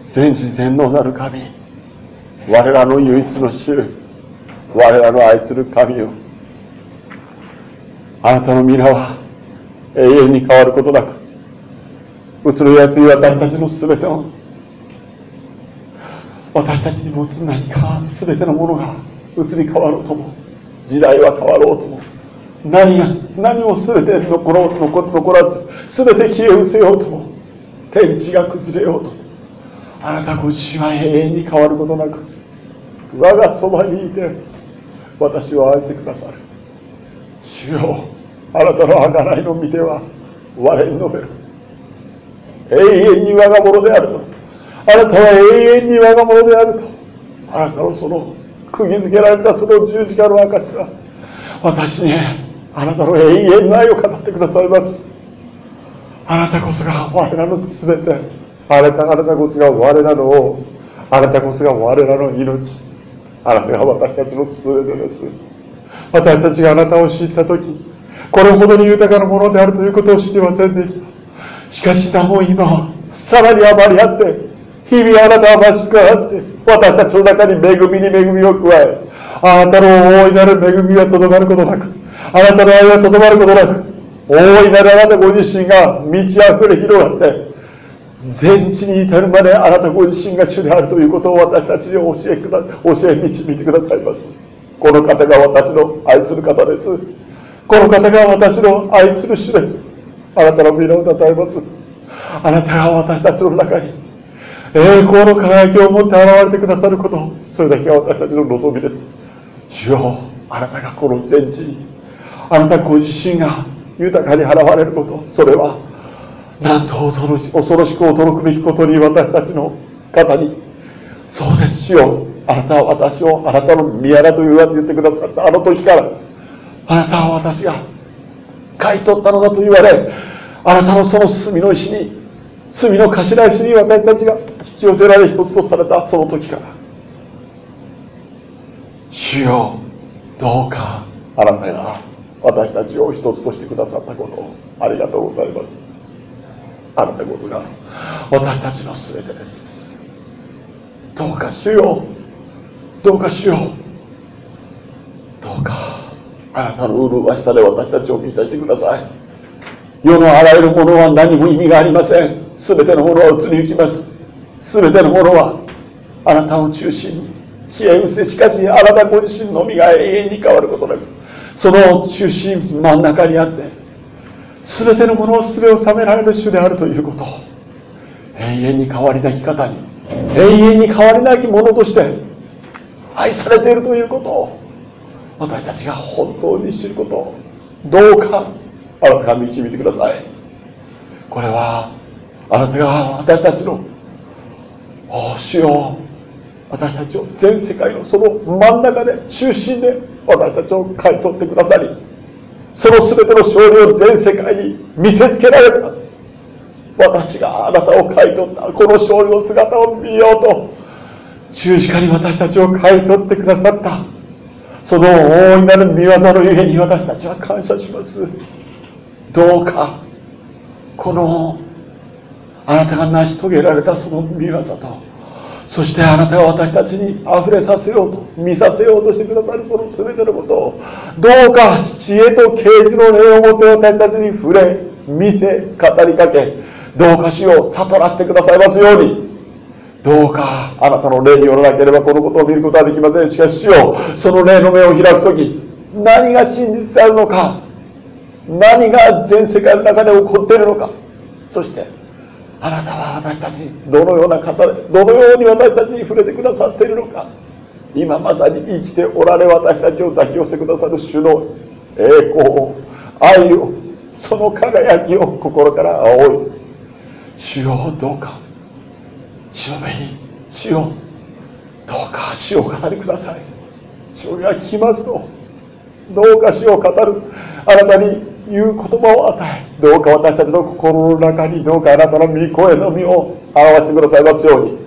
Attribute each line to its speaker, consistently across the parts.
Speaker 1: 全知全能なる神。我らの唯一の主。我らの愛する神よ。あなたの皆は永遠に変わることなく移ろやすい私たちの全ての私たちに持つ何か全てのものが移り変わろうとも時代は変わろうとも何が何も全て残ろ残残らず全て消え失せようとも天地が崩れようともあなたご自身は永遠に変わることなく我がそばにいて私を愛してくださる。主よあなたの贖いの御手は我に述べる。永遠に我が物であると。あなたは永遠に我が物であると。あなたのその釘付けられたその十字架の証しは私にあなたの永遠の愛を語ってくださいます。あなたこそが我らの全て。あなたあなたこそが我らの王あなたこそが我らの命。あなたが私たちの全てです。私たちがあなたを知った時これほどに豊かなものであるということを知りませんでした。しかしなお今はさらに余りあって日々あなたは増し加わって私たちの中に恵みに恵みを加えあなたの大いなる恵みはとどまることなくあなたの愛はとどまることなく大いなるあなたご自身が満ち溢れ広がって全地に至るまであなたご自身が主であるということを私たちに教えくだ教え導いてくださいます。この方が私の愛する方です。この方が私の愛する主です。あなたの皆をたたえます。あなたが私たちの中に栄光の輝きを持って現れてくださることそれだけが私たちの望みです。主よあなたがこの全地にあなたご自身が豊かに現れることそれはなんと恐ろしく驚くべきことに私たちの方にそうです主よ。あなたは私をあなたの宮だと言言ってくださったあの時からあなたは私が買い取ったのだと言われあなたのその罪の石に罪の頭石に私たちが引き寄せられ一つとされたその時から主よどうかあなたが私たちを一つとしてくださったことをありがとうございます。あなたこそが私たちの全てです。どうか主よどうか主よどうかあなたの麗しさで私たちを満たしてください。世のあらゆるものは何も意味がありません。全てのものは移りゆきます。全てのものはあなたを中心に消え失せしかしあなたご自身の身が永遠に変わることなくその中心真ん中にあって全てのものを全を収められる主であるということ。永遠に変わりなき方に永遠に変わりなきものとして愛されているということ。を私たちが本当に知ること。をどうかあなたが導いてください。これはあなたが私たちのお主よ。私たちを全世界のその真ん中で中心で私たちを買い取ってくださりその全ての勝利を全世界に見せつけられた。私があなたを買い取ったこの勝利の姿を見ようと十字架に私たちを買い取ってくださった。その大いなる見業のゆえに私たちは感謝します。どうかこのあなたが成し遂げられたその見業とそしてあなたが私たちにあふれさせようと見させようとしてくださるその全てのことをどうか知恵と啓示の霊をもって私たちに触れ見せ語りかけどうかしよう悟らせてくださいますように。どうかあなたの霊によらなければこのことを見ることはできません。しかしよその霊の目を開く時何が真実であるのか何が全世界の中で起こっているのかそしてあなたは私たちどのような方でどのように私たちに触れてくださっているのか。今まさに生きておられ私たちを抱き寄せてくださる主の栄光を愛をその輝きを心から仰い。主よどうか。主の目に主よどうか主を語りください。主が聞きますとどうか主を語る。あなたにいう言葉を与えどうか私たちの心の中にどうかあなたの御声の実を表してくださいますように。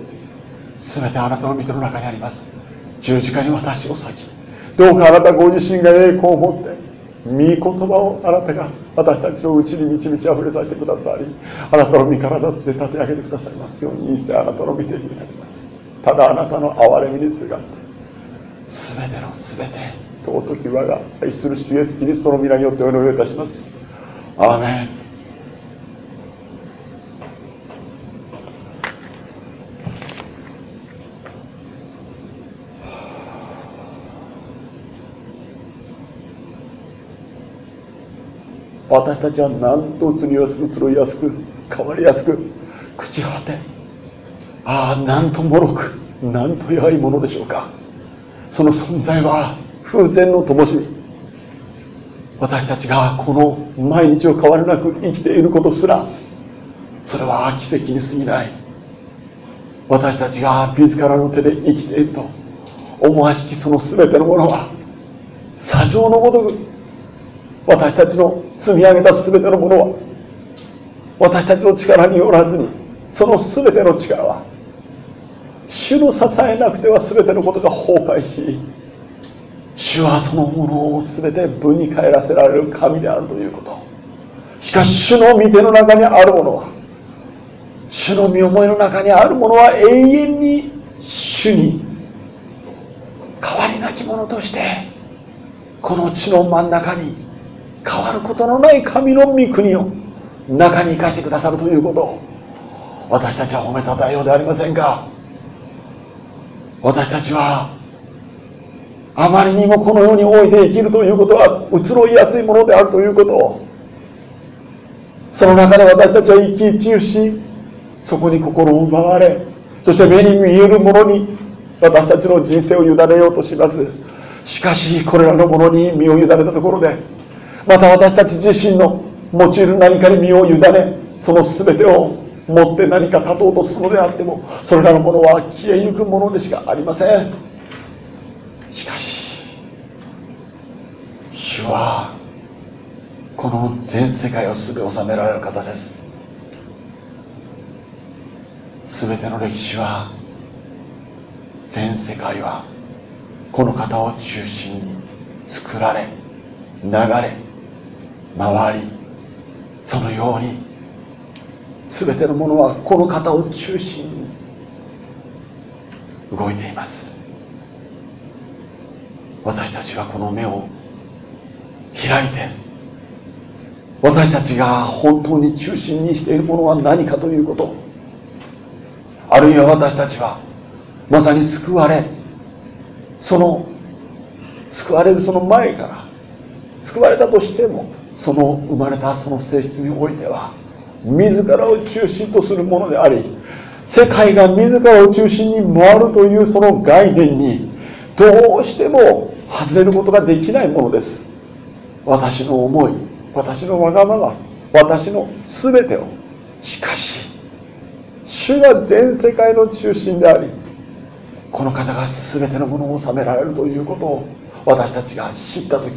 Speaker 1: 全てあなたの御手の中にあります。十字架に私を裂きどうかあなたご自身が栄光を持って御言葉をあなたが私たちのうちに満ち満ち溢れさせてくださりあなたの身体として立て上げてくださいますように一切あなたの御手に立てます。ただあなたの憐れみにすがって全ての全て尊き我が愛する主イエスキリストの皆によってお祈りいたします。アーメン。私たちは何と移りやすく移りやすく変わりやすく朽ち果てああなんともろくなんと弱いものでしょうか。その存在は風前の灯。火私たちがこの毎日を変わりなく生きていることすらそれは奇跡に過ぎない。私たちが自らの手で生きていると思わしきその全てのものは砂上のごとく私たちの積み上げた全てのものは私たちの力によらずにその全ての力は主の支えなくては全てのことが崩壊し主はそのものを全て分に帰らせられる神であるということ。しかし主の御手の中にあるものは主の身思いの中にあるものは永遠に主に変わりなきものとしてこの地の真ん中に変わることのない神の御国を中に生かしてくださるということ。を私たちは褒めたたえようではありませんか。私たちはあまりにもこの世において生きるということは移ろいやすいものであるということを。その中で私たちは生き中しそこに心を奪われそして目に見えるものに私たちの人生を委ねようとします。しかしこれらのものに身を委ねたところでまた私たち自身の用いる何かに身を委ねその全てを持って何か立とうとするのであってもそれらのものは消えゆくものでしかありません。しかし主はこの全世界を全て治められる方です。全ての歴史は全世界はこの方を中心に作られ流れ回りそのように全てのものはこの方を中心に動いています。私たちはこの目を開いて私たちが本当に中心にしているものは何かということあるいは私たちはまさに救われその救われるその前から救われたとしてもその生まれたその性質においては自らを中心とするものであり世界が自らを中心に回るというその概念にどうしても外れることができないものです。私の思い私のわがまま私の全てを。しかし主が全世界の中心でありこの方が全てのものを治められるということを私たちが知った時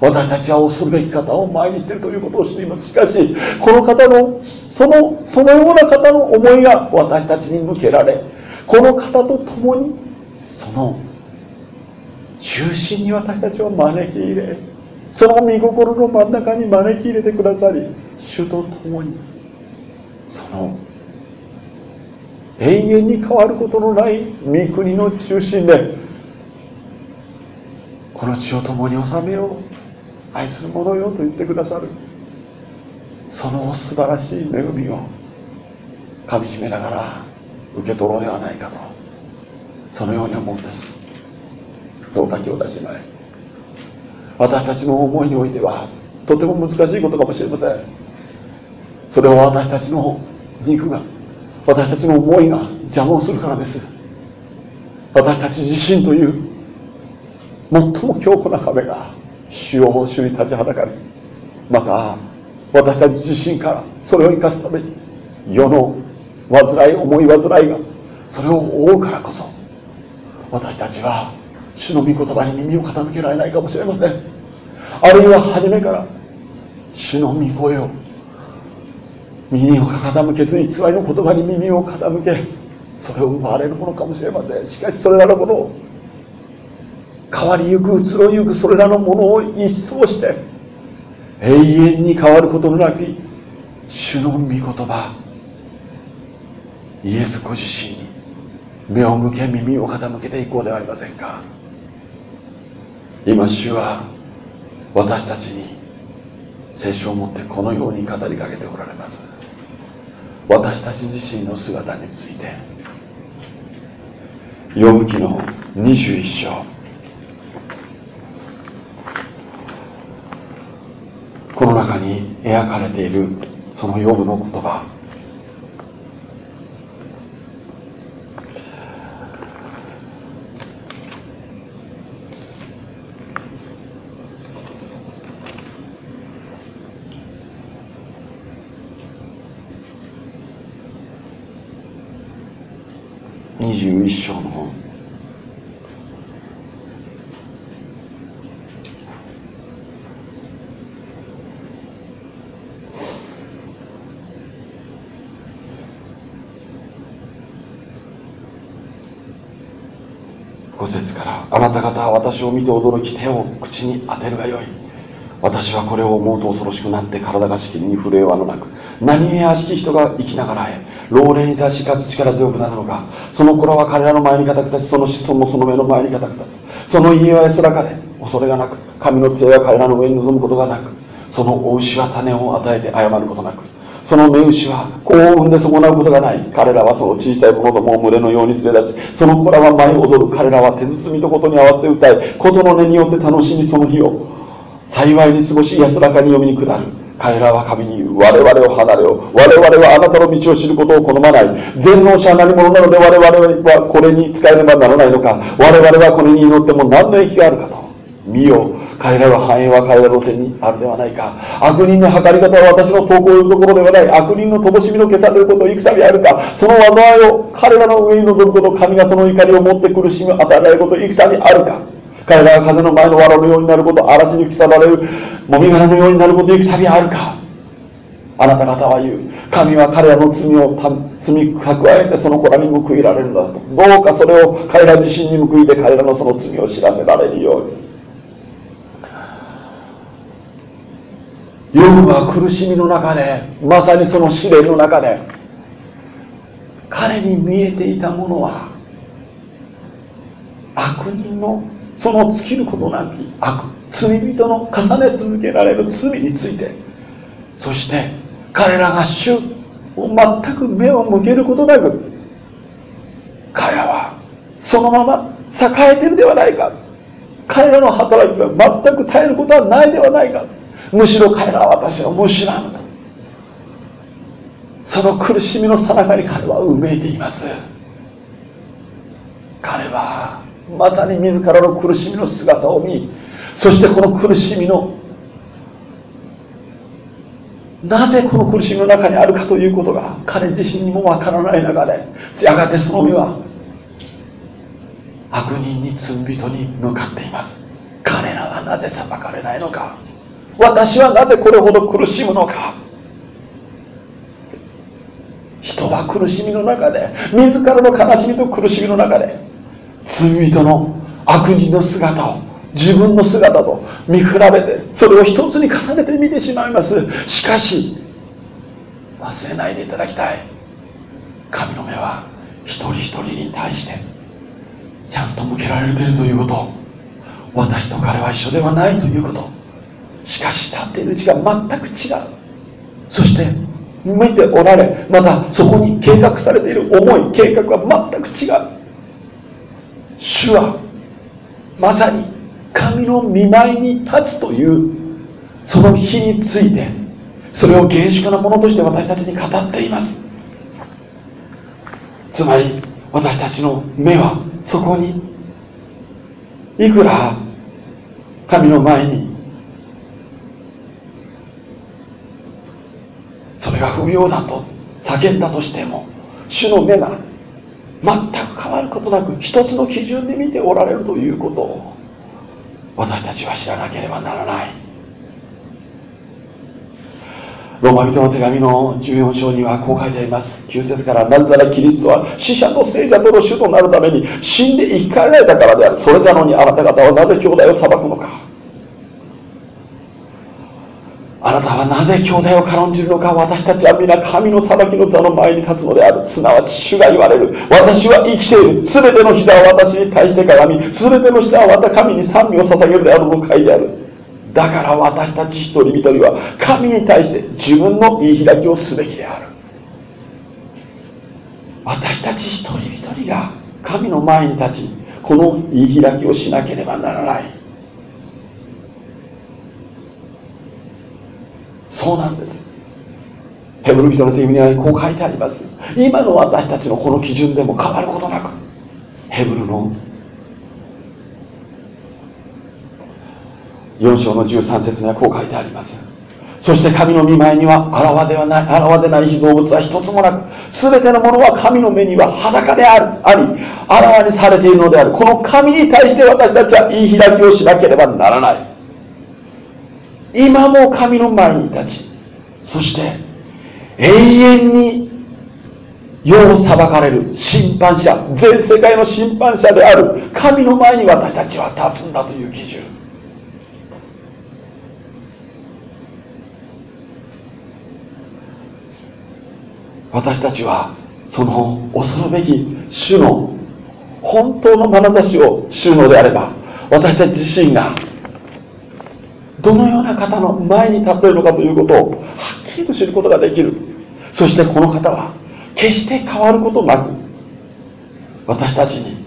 Speaker 1: 私たちは恐るべき方を前にしているということを知ります。しかしこの方のそのそのような方の思いが私たちに向けられこの方と共にその中心に私たちを招き入れその御心の真ん中に招き入れてくださり主と共にその永遠に変わることのない御国の中心でこの地を共に治めよう愛する者よと言ってくださるその素晴らしい恵みをかみしめながら受け取ろうではないかとそのように思うんです。どうか兄弟姉妹。私たちの思いにおいてはとても難しいことかもしれません。それは私たちの肉が私たちの思いが邪魔をするからです。私たち自身という最も強固な壁が主を主に立ちはだかりまた私たち自身からそれを生かすために世の煩い思い煩いがそれを覆うからこそ私たちは主の御言葉に耳を傾けられないかもしれません。あるいは初めから主の御声を耳を傾けずに偽りの言葉に耳を傾けそれを奪われるものかもしれません。しかしそれらのものを変わりゆく移ろいゆくそれらのものを一掃して永遠に変わることのなき主の御言葉イエスご自身に目を向け耳を傾けていこうではありませんか。今主は私たちに聖書を持ってこのように語りかけておられます。私たち自身の姿について呼ぶ記の21章。この中に描かれているその呼ぶの言葉21章の本5節からあなた方は私を見て驚き手を口に当てるがよい。私はこれを思うと恐ろしくなって体がしきりに震えはのなく何気やしき人が生きながらえ老齢に達しかつ力強くなるのかその子らは彼らの前に固く立ちその子孫もその目の前に固く立つ。その家は安らかで恐れがなく神の杖は彼らの上に臨むことがなくそのお牛は種を与えて謝ることなく。その目牛は子を産んで損なうことがない。彼らはその小さい者どもを群れのように連れ出しその子らは舞い踊る彼らは手包みとことに合わせて歌いことの音によって楽しみその日を幸いに過ごし安らかに読みに下る。彼らは神に言う。我々を離れよ我々はあなたの道を知ることを好まない。全能者なり者なので我々はこれに使えればならないのか。我々はこれに祈っても何の益があるかと。見よ。彼らの繁栄は彼らの手にあるではないか。悪人の計り方は私の投稿いうところではない。悪人の乏しみの消されることを幾度あるか。その災いを彼らの上に臨むこと神がその怒りを持って苦しみを与えられること幾度あるか。彼らが風の前の藁のようになること嵐に吹き去られるもみ殻のようになること幾度あるか。あなた方は言う。神は彼らの罪を罪蓄えてその子らに報いられるのだと。どうかそれを彼ら自身に報いて彼らのその罪を知らせられるように。ヨブは苦しみの中でまさにその試練の中で彼に見えていたものは悪人のその尽きることなき悪罪人の重ね続けられる罪についてそして彼らが主を全く目を向けることなく彼らはそのまま栄えてるではないか。彼らの働きが全く絶えることはないではないか。むしろ彼らは私をむしらむとその苦しみのさなかに彼はうめいています。彼はまさに自らの苦しみの姿を見そしてこの苦しみのなぜこの苦しみの中にあるかということが彼自身にもわからない中でやがてその身は悪人に罪人に向かっています。彼らはなぜ裁かれないのか。私はなぜこれほど苦しむのか。人は苦しみの中で自らの悲しみと苦しみの中で罪人の悪人の姿を自分の姿と見比べてそれを一つに重ねて見てしまいます。しかし忘れないでいただきたい。神の目は一人一人に対してちゃんと向けられているということ。私と彼は一緒ではないということ。しかし立っている位置が全く違う。そして見ておられまたそこに計画されている思い計画は全く違う。主はまさに神の見舞いに立つというその日についてそれを厳粛なものとして私たちに語っています。つまり私たちの目はそこにいくら神の前にそれが不要だと叫んだとしても主の目が全く変わることなく一つの基準で見ておられるということを私たちは知らなければならない。ローマ人の手紙の14章にはこう書いてあります。9節からなぜならキリストは死者と聖者との主となるために死んで生き返られたからである。それなのにあなた方はなぜ兄弟を裁くのか。あなたはなぜ兄弟を軽んじるのか私たちは皆神の裁きの座の前に立つのである。すなわち主が言われる。私は生きている。全ての膝は私に対して鏡全ての舌はまた神に賛美を捧げるであると書いてある。だから私たち一人一人は神に対して自分の言い開きをすべきである。私たち一人一人が神の前に立ちこの言い開きをしなければならない。そうなんです。ヘブル人の手紙にはこう書いてあります。今の私たちのこの基準でも変わることなくヘブルの4章の13節にはこう書いてあります。そして神の御前には現ではない現でない被造物は一つもなく全てのものは神の目には裸であるありあらわにされているのである。この神に対して私たちは言い開きをしなければならない。今も神の前に立ちそして永遠に世を裁かれる審判者全世界の審判者である神の前に私たちは立つんだという基準。私たちはその恐るべき主の本当の眼差しを知るのであれば私たち自身がどのような方の前に立っているのかということをはっきりと知ることができる。そしてこの方は決して変わることなく私たちに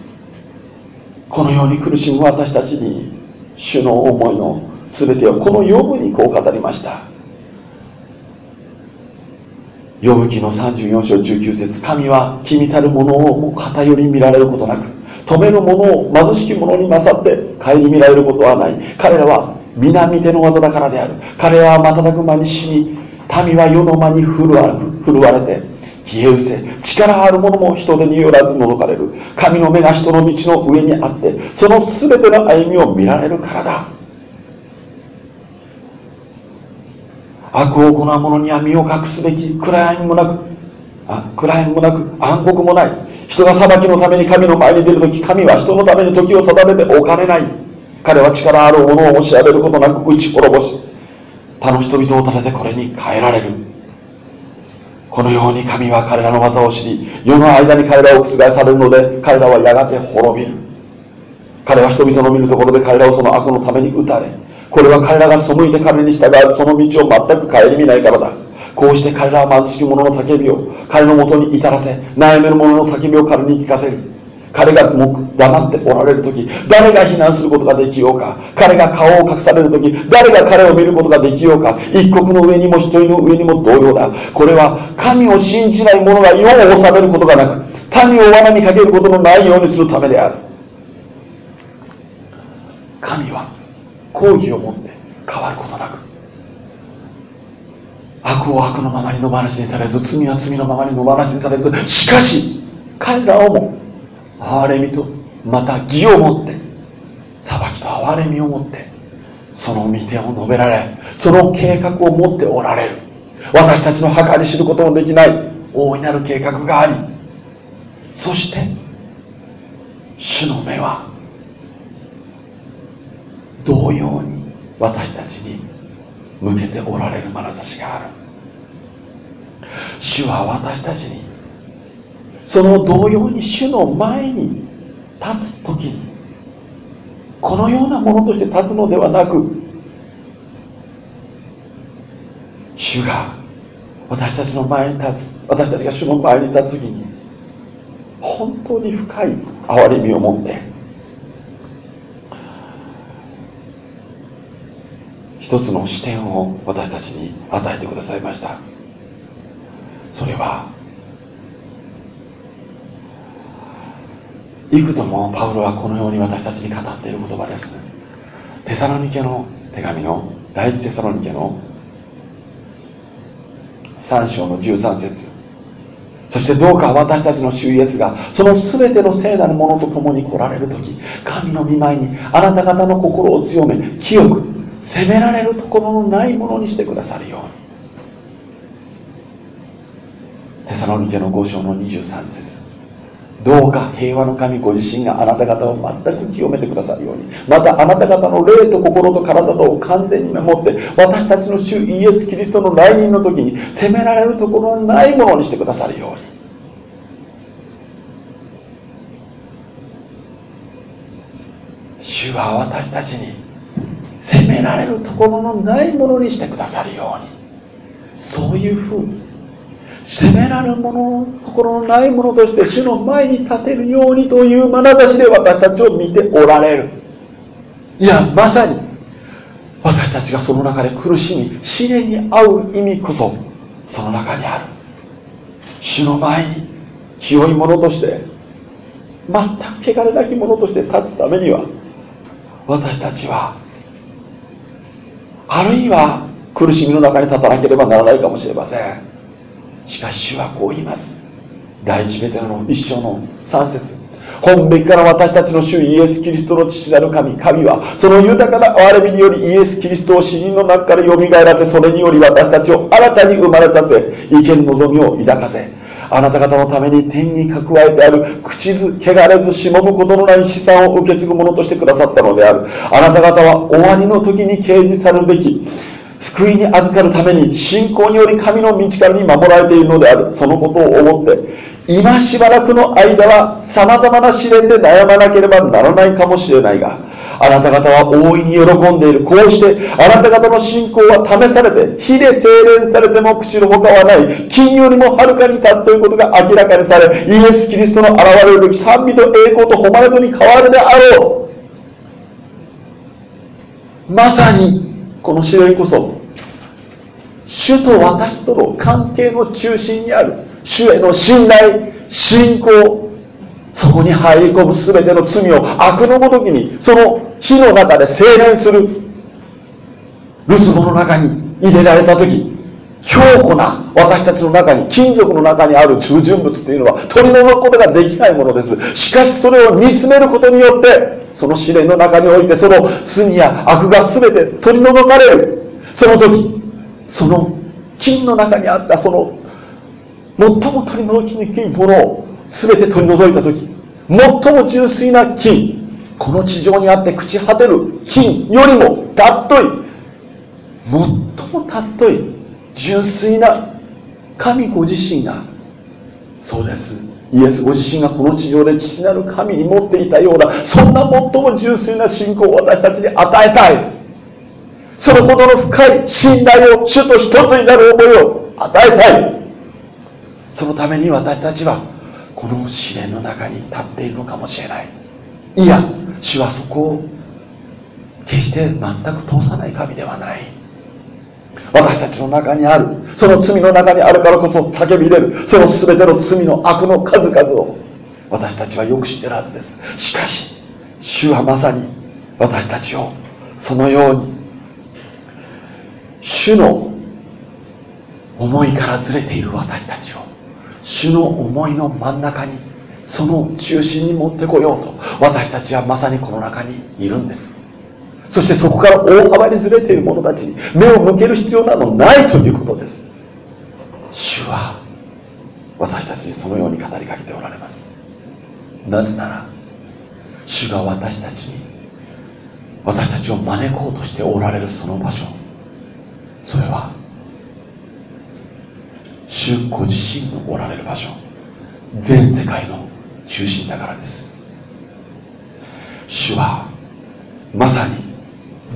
Speaker 1: このように苦しむ私たちに主の思いの全てをこの予部にこう語りました。呼ぶ記の34章19節神は君たる者をも偏り見られることなく止める者を貧しき者に勝って顧みられることはない。彼らは皆見ての技だからである。彼は瞬く間に死に民は世の間に振る。われて消え失せ。力ある者も人手によらず除かれる。神の目が人の道の上にあってその全ての歩みを見られるからだ。悪を行う者には身を隠すべき暗闇もなくあ暗闇もなく暗黒もない。人が裁きのために神の前に出るとき神は人のために時を定めておかれない。彼は力ある者をも調べることなく打ち滅ぼし他の人々を立ててこれに変えられる。このように神は彼らの技を知り世の間に彼らを覆されるので彼らはやがて滅びる。彼は人々の見るところで彼らをその悪のために打たれこれは彼らが背いて彼に従うその道を全く顧みないからだ。こうして彼らは貧しき者の叫びを彼のもとに至らせ悩める者の叫びを彼に聞かせる。彼が黙っておられる時誰が避難することができようか。彼が顔を隠される時誰が彼を見ることができようか。一国の上にも一人の上にも同様だ。これは神を信じない者が世を治めることがなく民を罠にかけることのないようにするためである。神は抗議を持って変わることなく悪を悪のままに野放しにされず罪は罪のままに野放しにされずしかし彼らをも憐れみとまた義を持って裁きと憐れみを持ってその御手を述べられその計画を持っておられる。私たちの計り知ることのできない大いなる計画がありそして主の目は同様に私たちに向けておられる眼差しがある。主は私たちにその同様に主の前に立つ時にこのようなものとして立つのではなく主が私たちの前に立つ私たちが主の前に立つ時に本当に深い憐れみを持って一つの視点を私たちに与えてくださいました。それは幾度もパウロはこのように私たちに語っている言葉です。テサロニケの手紙の第一テサロニケの3章の13節。そしてどうか私たちの主イエスがその全ての聖なるものと共に来られる時神の御前にあなた方の心を強め清く責められるところのないものにしてくださるように。テサロニケの5章の23節。どうか平和の神ご自身があなた方を全く清めてくださるように。またあなた方の霊と心と体とを完全に守って私たちの主イエス・キリストの来臨の時に責められるところのないものにしてくださるように。主は私たちに責められるところのないものにしてくださるように。そういうふうに責められるもののところのないものとして主の前に立てるようにという眼差しで私たちを見ておられる。いやまさに私たちがその中で苦しみ試練に遭う意味こそその中にある。主の前に清いものとして全く汚れなきものとして立つためには私たちはあるいは苦しみの中に立たなければならないかもしれません。しかし主はこう言います。第一ベテラの一章の3節。本べきから私たちの主イエス・キリストの父なる神神はその豊かな憐れみによりイエス・キリストを死人の中からよみがえらせそれにより私たちを新たに生まれさせ意見望みを抱かせあなた方のために天に蓄えてある口ず汚れずしもむことのない資産を受け継ぐものとしてくださったのである。あなた方は終わりの時に掲示されるべき救いに預かるために信仰により神の道からに守られているのであるそのことを思って今しばらくの間は様々な試練で悩まなければならないかもしれないがあなた方は大いに喜んでいる。こうして、あなた方の信仰は試されて、火で精錬されても口の他はない。金よりもはるかに立っていることが明らかにされ、イエス・キリストの現れる時、賛美と栄光と誉れとに変わるであろう。まさに、この試練こそ、主と私との関係の中心にある、主への信頼、信仰、そこに入り込む全ての罪を悪のごときにその火の中で精錬する。るつぼの中に入れられた時強固な私たちの中に金属の中にある中人物っていうのは取り除くことができないものです。しかしそれを見つめることによってその試練の中においてその罪や悪が全て取り除かれる。その時その金の中にあったその最も取り除きにくいものを全て取り除いた時最も純粋な金この地上にあって朽ち果てる金よりも尊い最も尊い純粋な神ご自身がそうです。イエスご自身がこの地上で父なる神に持っていたようなそんな最も純粋な信仰を私たちに与えたい。それほどの深い信頼を主と一つになる思いを与えたい。そのために私たちはこの試練の中に立っているのかもしれない。いや主はそこを決して全く通さない神ではない。私たちの中にあるその罪の中にあるからこそ叫び入れるその全ての罪の悪の数々を私たちはよく知ってるはずです。しかし主はまさに私たちをそのように主の思いからずれている私たちを主の思いの真ん中にその中心に持ってこようと私たちはまさにこの中にいるんです。そしてそこから大幅にずれている者たちに目を向ける必要などないということです。主は私たちにそのように語りかけておられます。なぜなら主が私たちに私たちを招こうとしておられるその場所それは主ご自身のおられる場所。全世界の中心だからです。主はまさに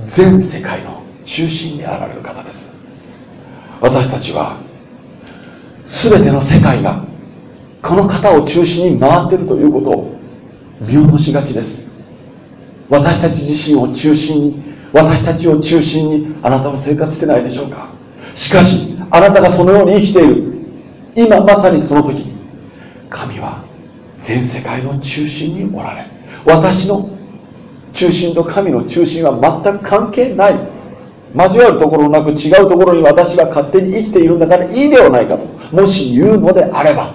Speaker 1: 全世界の中心であられる方です。私たちは全ての世界がこの方を中心に回っているということを見落としがちです。私たち自身を中心に私たちを中心にあなたは生活してないでしょうか。しかしあなたがそのように生きている。今まさにその時。神は全世界の中心におられ。私の中心と神の中心は全く関係ない。交わるところなく違うところに私は勝手に生きているんだからいいではないかと。もし言うのであれば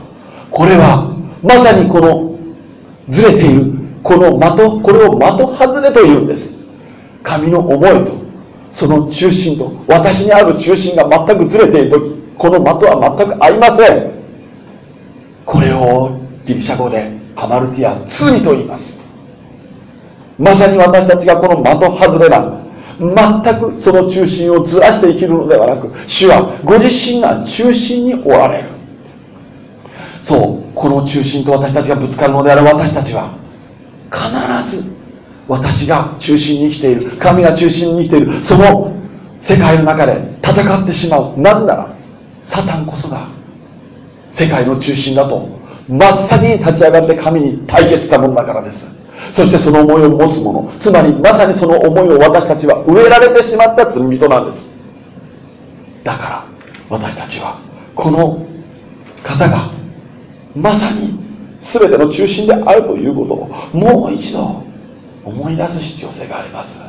Speaker 1: これはまさにこのずれているこの的これを的外れというんです。神の思いとその中心と私にある中心が全くずれている時この的は全く合いません。これをギリシャ語でハマルティア罪と言います。まさに私たちがこの的外れな全くその中心をずらして生きるのではなく主はご自身が中心におられる。そうこの中心と私たちがぶつかるのであれば私たちは必ず私が中心に生きている。神が中心に生きている。その世界の中で戦ってしまう。なぜならサタンこそが世界の中心だと。真っ先に立ち上がって神に対決したものだからです。そしてその思いを持つ者。つまりまさにその思いを私たちは植えられてしまった罪人なんです。だから私たちはこの方がまさに全ての中心であるということをもう一度思い出す必要性があります。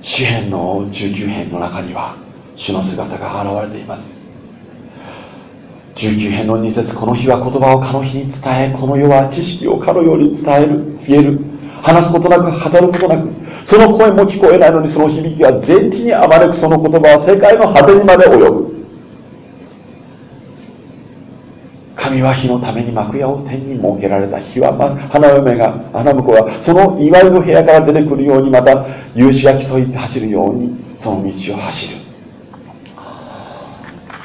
Speaker 1: 詩篇の19編の中には主の姿が現れています。19編の2節この日は言葉をかの日に伝えこの世は知識をかのように伝える告げる。話すことなく語ることなくその声も聞こえないのにその響きが全地に暴れくその言葉は世界の果てにまで及ぶ。神は火のために幕屋を天に設けられた火は花嫁が花婿はその祝いの部屋から出てくるようにまた勇士が競いって走るようにその道を走る。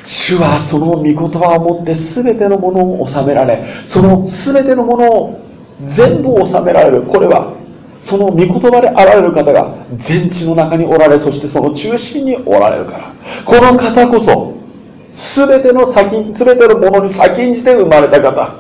Speaker 1: 主はその御言葉をもって全てのものを収められその全てのものを全部収められる。これはその御言葉であられる方が全地の中におられそしてその中心におられるから。この方こそ全ての先全てのものに先んじて生まれた方。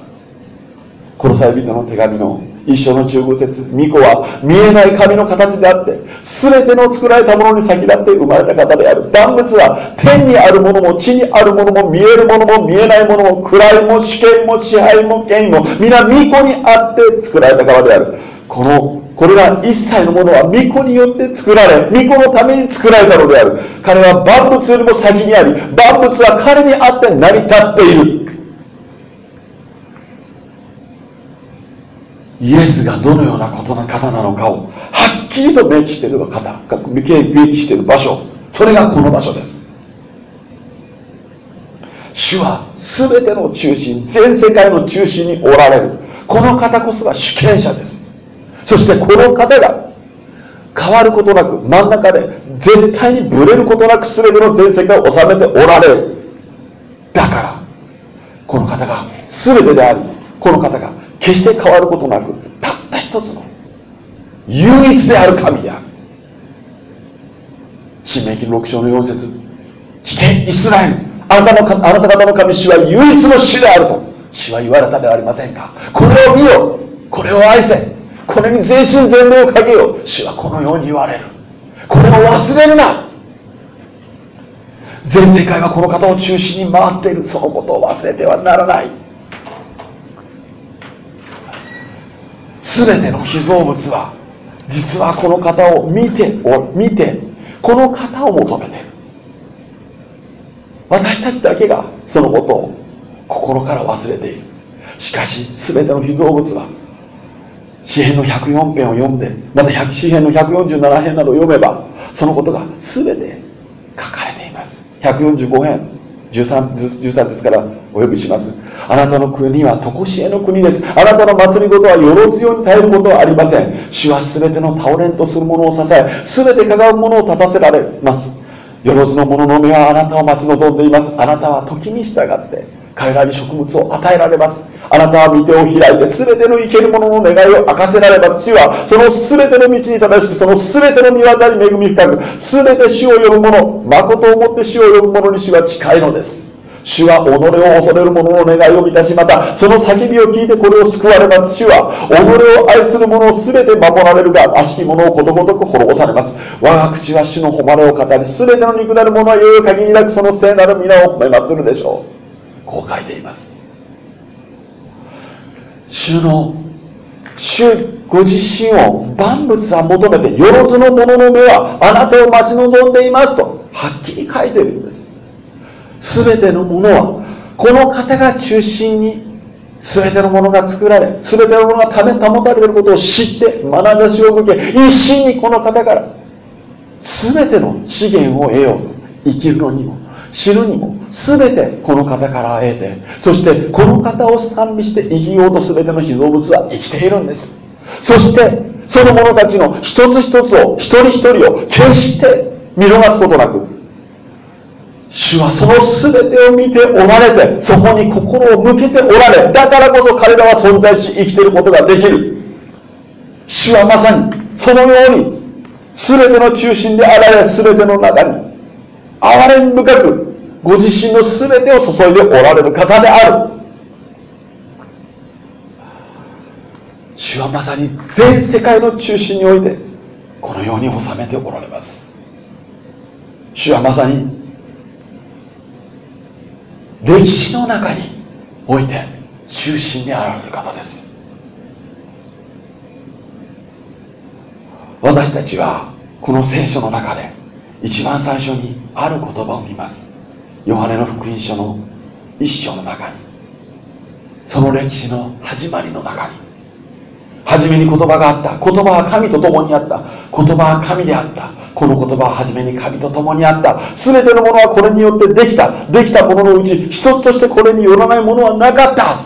Speaker 1: 殺され人の手紙の一緒の中国節巫女は見えない神の形であって全ての作られたものに先立って生まれた方である。万物は天にあるものも地にあるものも見えるものも見えないものも位も主権も支配も権威も皆巫女にあって作られた側である。このこれら一切のものは巫女によって作られ巫女のために作られたのである。彼は万物よりも先にあり万物は彼にあって成り立っている。イエスがどのようなことの方なのかをはっきりと明記している方明記している場所。それがこの場所です。主は全ての中心全世界の中心におられる。この方こそが主権者です。そしてこの方が変わることなく真ん中で絶対にブレることなく全ての全世界を治めておられる。だからこの方が全てでありこの方が決して変わることなくたった一つの唯一である神である。新明記6章の4節聞けイスラエルあなたのあなた方の神主は唯一の主であると主は言われたではありませんか。これを見よこれを愛せ。これに全身全霊をかけよう。主はこのように言われる。これを忘れるな。全世界はこの方を中心に回っている。そのことを忘れてはならない。全ての被造物は実はこの方を見て見てこの方を求めている。私たちだけがそのことを心から忘れている。しかし全ての被造物は詩篇の104編を読んでまた詩篇の147編などを読めばそのことが全て書かれています。145編 13, 13節からお呼びします。あなたの国は常しえの国です。あなたの祭りごとはよろずように耐えることはありません。主は全ての倒れんとする者を支え全てかがう者を立たせられます。よろずの者の目はあなたを待ち望んでいます。あなたは時に従って彼らに食物を与えられます。あなたは御手を開いて全ての生ける者の願いを明かせられます。主はその全ての道に正しくその全ての見業に恵み深く全て主を呼ぶ者誠をもって主を呼ぶ者に主は近いのです。主は己を恐れる者の願いを満たしまたその叫びを聞いてこれを救われます。主は己を愛する者を全て守られるが悪しき者をことごとく滅ぼされます。我が口は主の誉れを語り全ての肉なる者はよい限りなくその聖なる皆を褒め祀るでしょう。こう書いています。主の主ご自身を万物は求めてよろずの者の目はあなたを待ち望んでいますとはっきり書いてるんです。全てのものはこの方が中心に全てのものが作られ全てのものがため保たれていることを知って眼差しを向け一心にこの方から全ての資源を得よう生きるのにも死ぬにも全てこの方から得てそしてこの方を賛美して生きようと全ての被造物は生きているんです。そしてその者たちの一つ一つを一人一人を決して見逃すことなく主はその全てを見ておられてそこに心を向けておられだからこそ彼らは存在し生きていることができる。主はまさにそのように全ての中心であられ全ての中に憐れみ深くご自身の全てを注いでおられる方である。主はまさに全世界の中心においてこのように収めておられます。主はまさに歴史の中において中心にあられる方です。私たちはこの聖書の中で一番最初にある言葉を見ます。ヨハネの福音書の一章の中に。その歴史の始まりの中に。初めに言葉があった。言葉は神と共にあった。言葉は神であった。この言葉は初めに神と共にあった。全てのものはこれによってできた。できたもののうち一つとしてこれによらないものはなかった。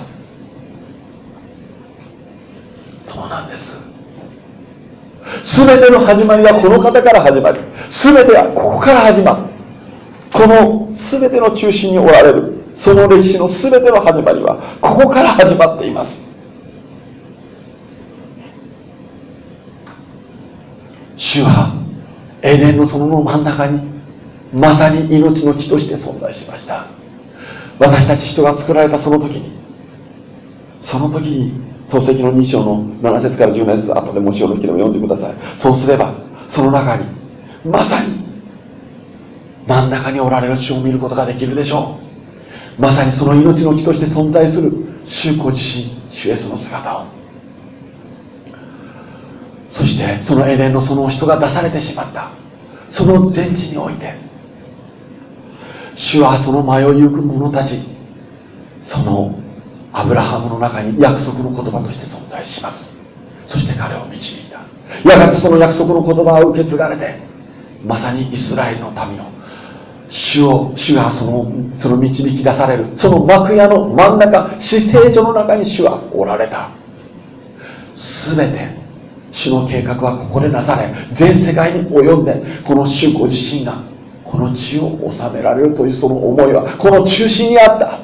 Speaker 1: そうなんです。全ての始まりはこの方から始まり。全てはここから始まる。この全ての中心におられるその歴史の全ての始まりはここから始まっています。主はエデンの園の真ん中にまさに命の木として存在しました。私たち人が作られたその時にその時に漱石の2章の7節から17節後でもしよろしければ読んでください。そうすればその中にまさに真ん中におられる主を見ることができるでしょう。まさにその命の木として存在する主子自身主イエスの姿を。そしてそのエデンのその人が出されてしまった。その全地において。主はその迷いゆく者たちそのアブラハムの中に約束の言葉として存在します。そして彼を導いた。やがてその約束の言葉を受け継がれてまさにイスラエルの民の主を主がそのその導き出される。その幕屋の真ん中死聖所の中に主はおられた。全て主の計画はここでなされ全世界に及んでこの主ご自身がこの地を治められるというその思いはこの中心にあった。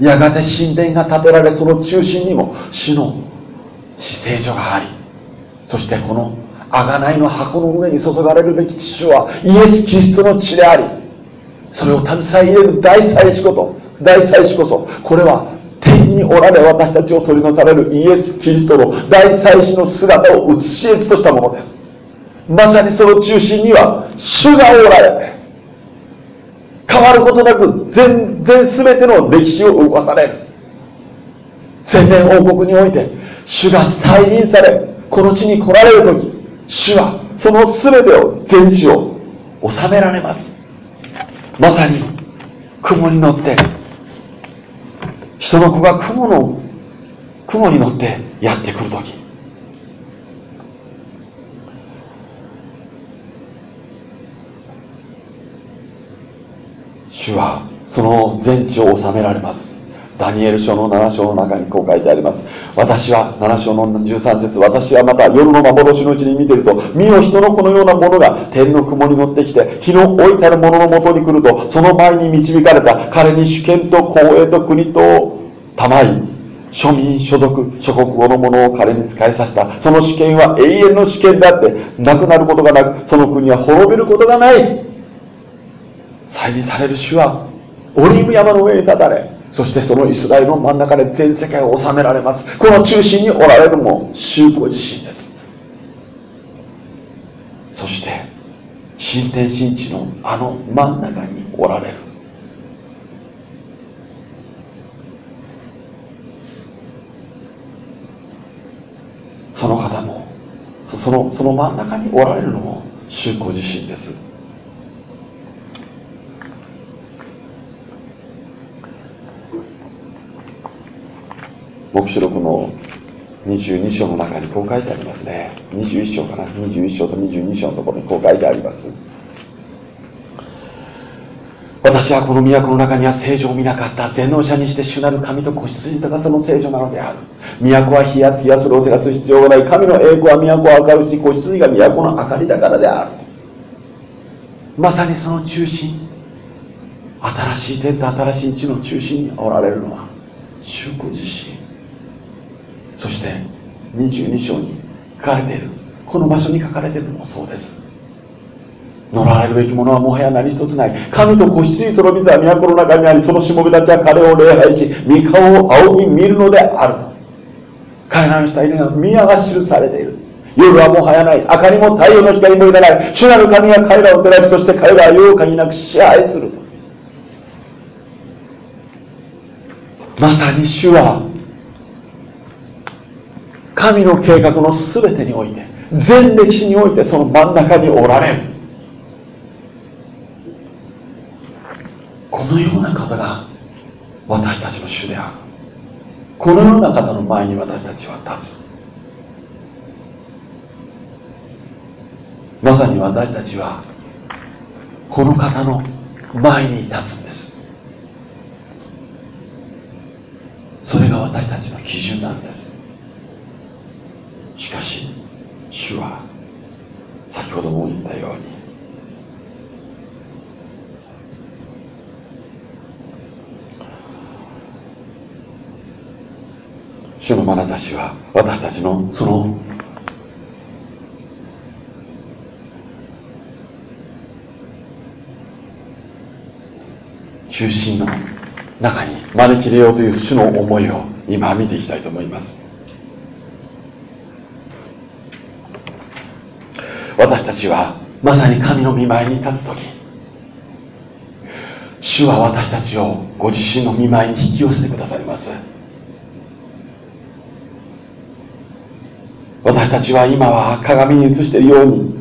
Speaker 1: やがて神殿が建てられその中心にも主の死聖所がありそしてこの贖いの箱の上に注がれるべき父はイエス・キリストの血でありそれを携え入れる大祭司こと大祭司こそこれは天におられ私たちを取りなされるイエス・キリストの大祭司の姿を映し絵としたものです。まさにその中心には主がおられて変わることなく全然全ての歴史を動かされる。千年王国において主が再臨されこの地に来られる時主はその全てを全地を治められます。まさに雲に乗って人の子が雲の雲に乗ってやってくる時。主はその全地を治められます。ダニエル書の7章の中にこう書いてあります。私は7章の13節私はまた夜の幻のうちに見てると見よ人のこのようなものが天の雲に乗ってきて日の置いてあるもののもとに来るとその前に導かれた彼に主権と公営と国と玉井庶民所属諸国語のものを彼に使いさせた。その主権は永遠の主権であってなくなることがなくその国は滅びることがない。再臨される主はオリーブ山の上に立たれそしてそのイスラエルの真ん中で全世界を治められます。この中心におられるも主ご自身です。そして新天新地のあの真ん中におられる。その方もそのその真ん中におられるのも主ご自身です。黙示録の22章の中にこう書いてありますね。21章かな。21章と22章のところにこう書いてあります。私はこの都の中には聖女を見なかった全能者にして主なる神と子羊高さの聖女なのである都は火や月やそれを照らす必要がない神の栄光は都を明るし子羊が都の明かりだからであるまさにその中心新しい天と新しい地の中心におられるのは主ご自身そして22章に書かれている。この場所に書かれているのもそうです。乗られるべきものはもはや何一つない。神と子羊との水は都の中にありそのしもべたちは彼を礼拝し御顔を仰ぎ見るのである彼らの下には宮が記されている。夜はもはやない。明かりも太陽の光もいらない。主なる神が彼らを照らしそして彼らは夜うかになく支配するまさに主は神の計画の全てにおいて全歴史においてその真ん中におられる。このような方が私たちの主である。このような方の前に私たちは立つ。まさに私たちはこの方の前に立つんです。それが私たちの基準なんです。しかし主は先ほども言ったように主の眼差しは私たちのその中心の中に招き入れようという主の思いを今見ていきたいと思います。私たちはまさに神の御前に立つ時主は私たちをご自身の御前に引き寄せてくださいます。私たちは今は鏡に映しているように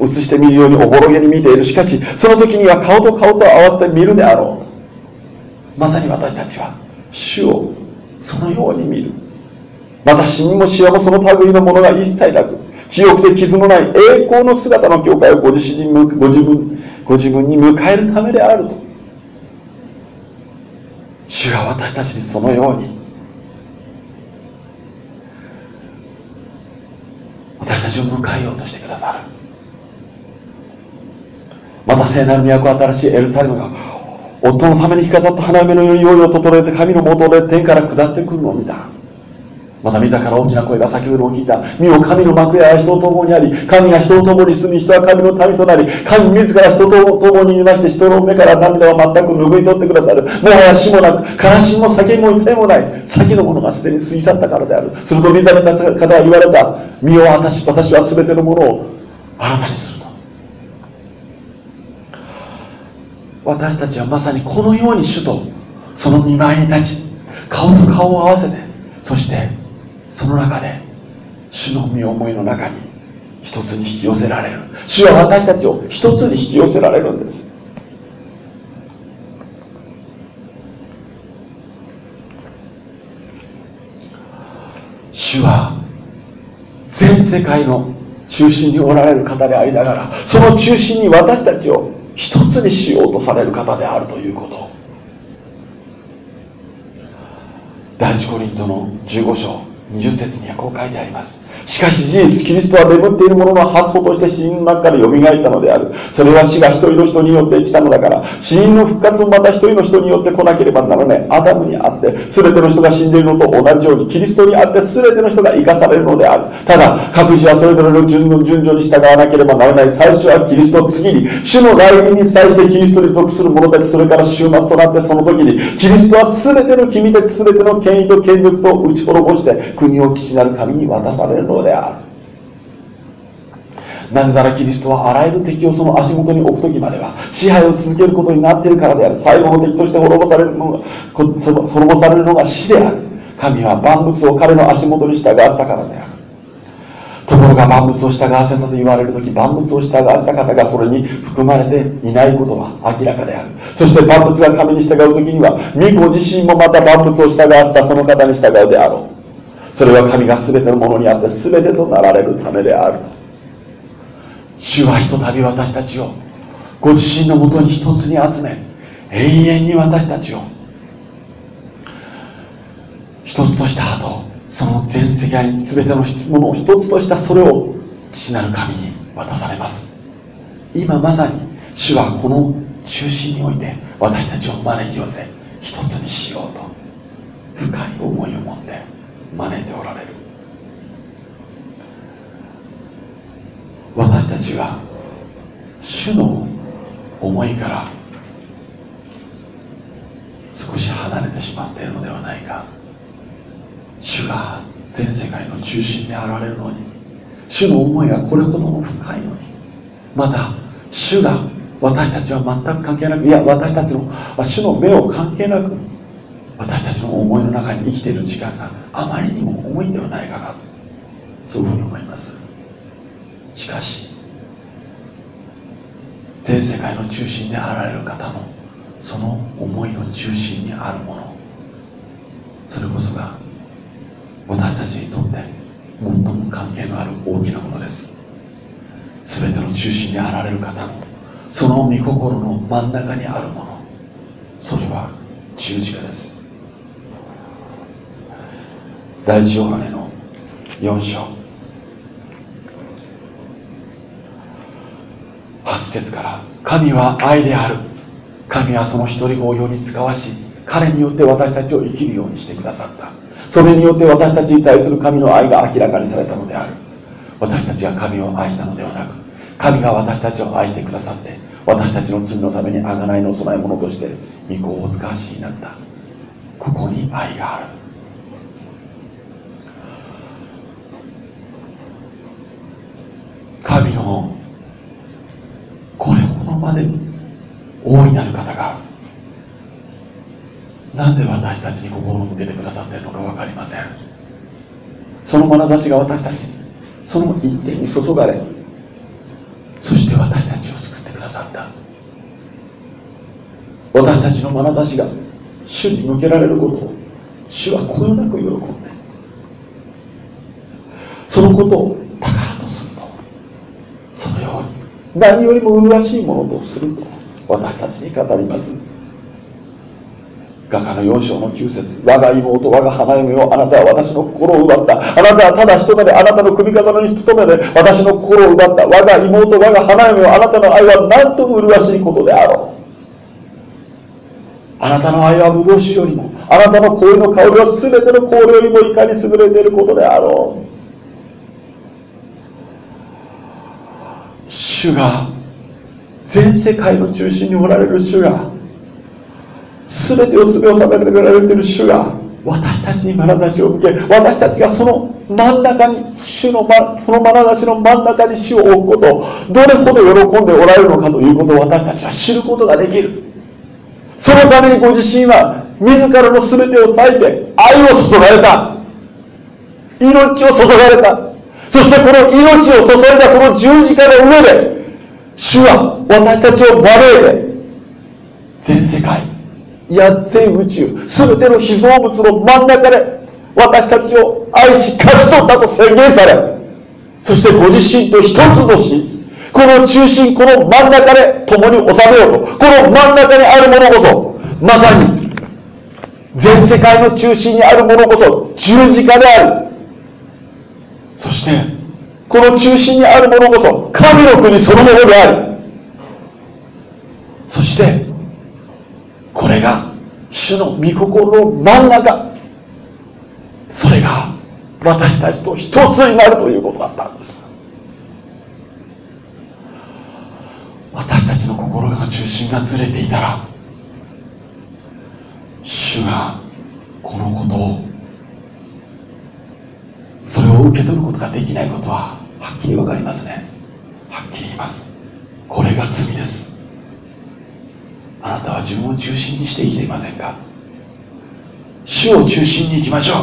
Speaker 1: 映してみるようにおぼろげに見ている。しかしその時には顔と顔と合わせて見るであろう。まさに私たちは主をそのように見る。また死にも死もその類のものが一切なく清くて傷のない栄光の姿の教会をご自身にご自分ご自分に迎えるためであると。主が私たちにそのように。私たちを迎えようとしてくださる。また聖なる都新しいエルサレムが夫のために着飾った花嫁のように用意を整えて神の元で天から下ってくるのを見た。また御座から大きな声が叫ぶのを聞いた。身を神の幕屋や人と共にあり神が人と共に住み人は神の民となり神自ら人と共にいまして人の目から涙を全く拭い取ってくださる。もはや死もなく悲しみも叫びも痛いもない。先のものがすでに過ぎ去ったからである。すると御座の方は言われた。身を私私は全てのものを新たにすると。私たちはまさにこのように主とその見舞いに立ち顔と顔を合わせてそしてその中で主の身思いの中に一つに引き寄せられる。主は私たちを一つに引き寄せられるんです。主は全世界の中心におられる方でありながらその中心に私たちを一つにしようとされる方であるということ。第一コリントの15章。20節にはこう書いてあります。しかし事実キリストは眠っているものの発想として死人の中から蘇ったのである。それは死が一人の人によって来たのだから死人の復活もまた一人の人によって来なければならない。アダムにあって全ての人が死んでいるのと同じようにキリストにあって全ての人が生かされるのである。ただ各自はそれぞれの順の順序に従わなければならない。最初はキリスト次に主の来臨に際してキリストに属する者たちそれから終末となってその時にキリストは全ての君たち全ての権威と権力と打ち滅ぼして国を父なる神に渡される。のである。なぜならキリストはあらゆる敵をその足元に置く時までは支配を続けることになっているからである。最後の敵として滅ぼされるのが滅ぼされるのが死である。神は万物を彼の足元に従わせたからである。ところが万物を従わせたと言われる時万物を従わせた方がそれに含まれていないことは明らかである。そして万物が神に従う時には御子自身もまた万物を従わせたその方に従うであろう。それは神が全てのものにあって全てとなられるためである。主はひとたび私たちをご自身のもとに一つに集め永遠に私たちを一つとした後その全世界に全てのものを一つとしたそれを父なる神に渡されます。今まさに主はこの中心において私たちを招き寄せ一つにしようと深い思いを持って招いておられる。私たちは主の思いから少し離れてしまっているのではないか。主が全世界の中心であられるのに主の思いがこれほども深いのに。また主が私たちは全く関係なくいや私たちの主の目を関係なく私たちの思いの中に生きている時間があまりにも重いんではないかなそういうふうに思います。しかし全世界の中心であられる方のその思いの中心にあるものそれこそが私たちにとって最も関係のある大きなことです。全ての中心であられる方のその御心の真ん中にあるものそれは十字架です。第一ヨハネの4章。8節から神は愛である。神はその一人子を世に使わし彼によって私たちを生きるようにしてくださった。それによって私たちに対する神の愛が明らかにされたのである。私たちが神を愛したのではなく神が私たちを愛してくださって私たちの罪のために贖いの供え物として御子をお使わしになった。ここに愛がある。神のこれほどまでに大いなる方が。なぜ私たちに心を向けてくださっているのか分かりません。その眼差しが私たちにその一点に注がれそして私たちを救ってくださった。私たちの眼差しが主に向けられることを主はこよなく喜んで。そのことを宝とするとそのように何よりも麗しいものとすると私たちに語ります。画家の4章の9節。我が妹我が花嫁をあなたは私の心を奪った。あなたはただ一目であなたの首飾のに一目で私の心を奪った。我が妹我が花嫁をあなたの愛はなんと麗しいことであろう。あなたの愛はブドウ酒よりもあなたの氷の香りは全ての香りよりもいかに優れていることであろう。主が全世界の中心におられる主が全てを全を収めてくれている主が私たちに眼差しを向け私たちがその真ん中に主のその眼差しの真ん中に主を置くことをどれほど喜んでおられるのかということを私たちは知ることができる。そのためにご自身は自らの全てを割いて愛を注がれた。命を注がれた。そしてこの命を注いだその十字架の上で主は私たちを招いて全世界いや全宇宙全ての被造物の真ん中で私たちを愛し勝ち取ったと宣言されそしてご自身と一つとしこの中心この真ん中で共に収めようとこの真ん中にあるものこそまさに全世界の中心にあるものこそ十字架である。そしてこの中心にあるものこそ神の国そのものである。そしてこれが主の御心の真ん中。それが私たちと一つになるということだったんです。私たちの心が中心がずれていたら主がこのことを受け取ることができないことははっきり分かりますね。はっきり言います。これが罪です。あなたは自分を中心にして生きていませんか？主を中心に行きましょう。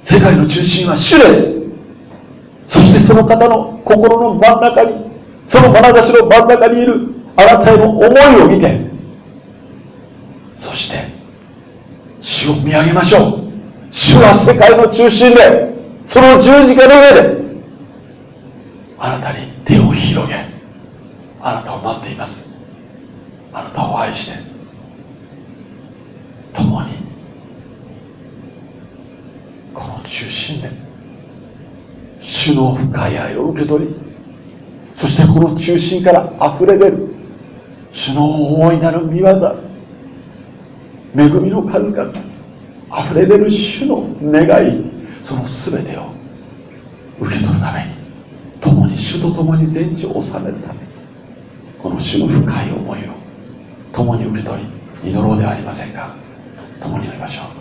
Speaker 1: 世界の中心は主です。そしてその方の心の真ん中にその眼差しの真ん中にいるあなたへの思いを見てそして主を見上げましょう。主は世界の中心でその十字架の上であなたに手を広げあなたを待っています。あなたを愛して共にこの中心で主の深い愛を受け取りそしてこの中心からあふれ出る主の大いなる御業恵みの数々あふれ出る主の願いその全てを受け取るために共に主と共に全地を治めるためにこの主の深い思いを共に受け取り祈ろうではありませんか。共に祈りましょう。